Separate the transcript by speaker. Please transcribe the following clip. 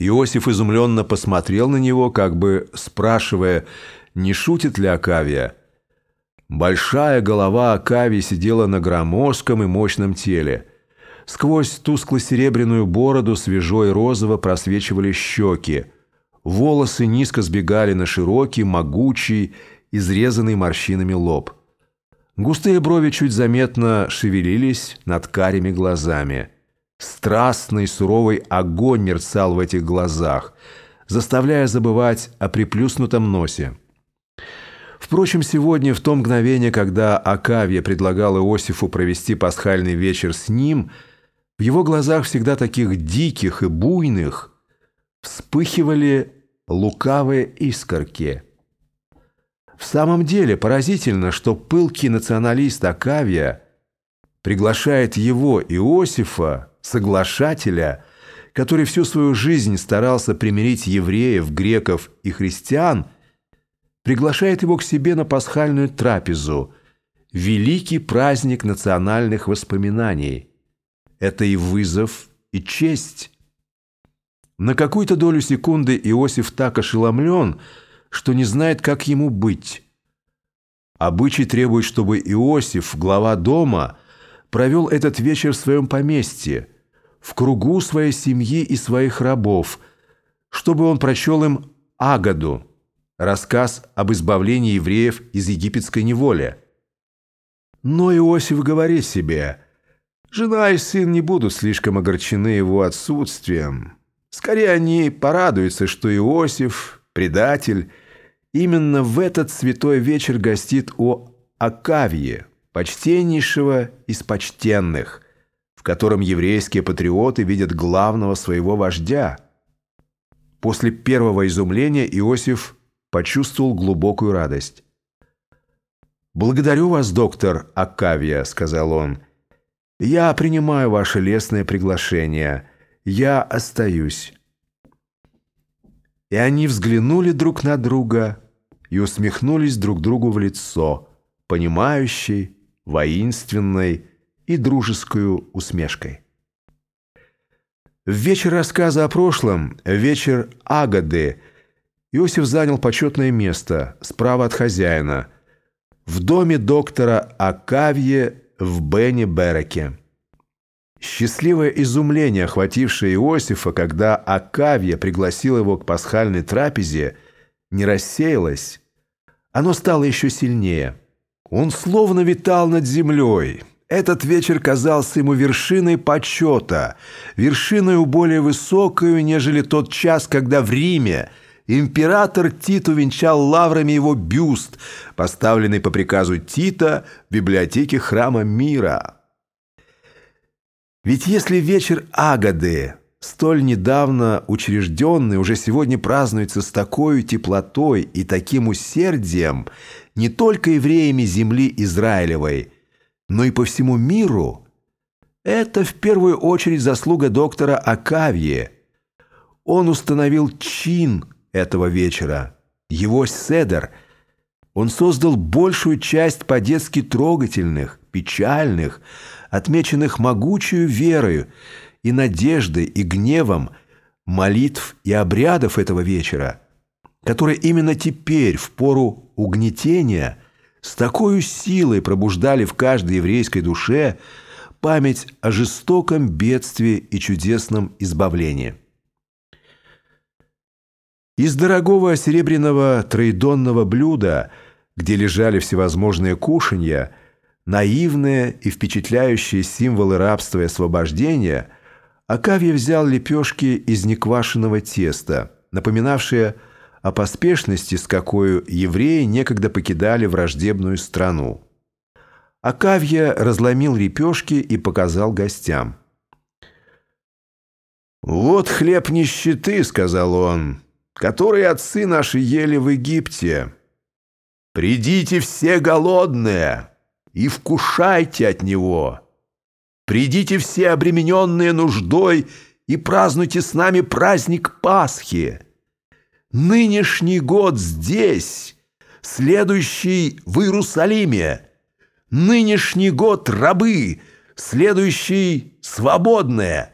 Speaker 1: Иосиф изумленно посмотрел на него, как бы спрашивая, не шутит ли Акавия. Большая голова Акавии сидела на громоздком и мощном теле. Сквозь тускло-серебряную бороду свежо и розово просвечивали щеки. Волосы низко сбегали на широкий, могучий, изрезанный морщинами лоб. Густые брови чуть заметно шевелились над карими глазами. Страстный суровый огонь мерцал в этих глазах, заставляя забывать о приплюснутом носе. Впрочем, сегодня, в то мгновение, когда Акавия предлагал Иосифу провести пасхальный вечер с ним, в его глазах всегда таких диких и буйных вспыхивали лукавые искорки – в самом деле поразительно, что пылкий националист Акавия приглашает его, Иосифа, соглашателя, который всю свою жизнь старался примирить евреев, греков и христиан, приглашает его к себе на пасхальную трапезу, великий праздник национальных воспоминаний. Это и вызов, и честь. На какую-то долю секунды Иосиф так ошеломлен – что не знает, как ему быть. Обычай требует, чтобы Иосиф, глава дома, провел этот вечер в своем поместье, в кругу своей семьи и своих рабов, чтобы он прочел им Агаду, рассказ об избавлении евреев из египетской неволи. Но Иосиф говорит себе, «Жена и сын не будут слишком огорчены его отсутствием. Скорее они порадуются, что Иосиф, предатель, именно в этот святой вечер гостит у Акавии, почтеннейшего из почтенных, в котором еврейские патриоты видят главного своего вождя. После первого изумления Иосиф почувствовал глубокую радость. «Благодарю вас, доктор Акавия», — сказал он. «Я принимаю ваше лестное приглашение. Я остаюсь». И они взглянули друг на друга и усмехнулись друг другу в лицо, понимающей, воинственной и дружескую усмешкой. В вечер рассказа о прошлом, вечер Агады, Иосиф занял почетное место справа от хозяина в доме доктора Акавье в Бене-Береке. Счастливое изумление, охватившее Иосифа, когда Акавия пригласил его к пасхальной трапезе, не рассеялось. Оно стало еще сильнее. Он словно витал над землей. Этот вечер казался ему вершиной почета, вершиной более высокою, нежели тот час, когда в Риме император Тит увенчал лаврами его бюст, поставленный по приказу Тита в библиотеке храма мира. Ведь если вечер Агады, столь недавно учрежденный, уже сегодня празднуется с такой теплотой и таким усердием не только евреями земли Израилевой, но и по всему миру, это в первую очередь заслуга доктора Акавье. Он установил чин этого вечера, его седер. Он создал большую часть по-детски трогательных, печальных, отмеченных могучую верою и надеждой и гневом молитв и обрядов этого вечера, которые именно теперь, в пору угнетения, с такой силой пробуждали в каждой еврейской душе память о жестоком бедствии и чудесном избавлении. Из дорогого серебряного троедонного блюда, где лежали всевозможные кушанья, наивные и впечатляющие символы рабства и освобождения, Акавья взял лепешки из неквашенного теста, напоминавшие о поспешности, с какой евреи некогда покидали враждебную страну. Акавья разломил лепешки и показал гостям. «Вот хлеб нищеты», — сказал он, — «который отцы наши ели в Египте. Придите все голодные!» и вкушайте от него. Придите все обремененные нуждой и празднуйте с нами праздник Пасхи. Нынешний год здесь, следующий в Иерусалиме. Нынешний год рабы, следующий свободные.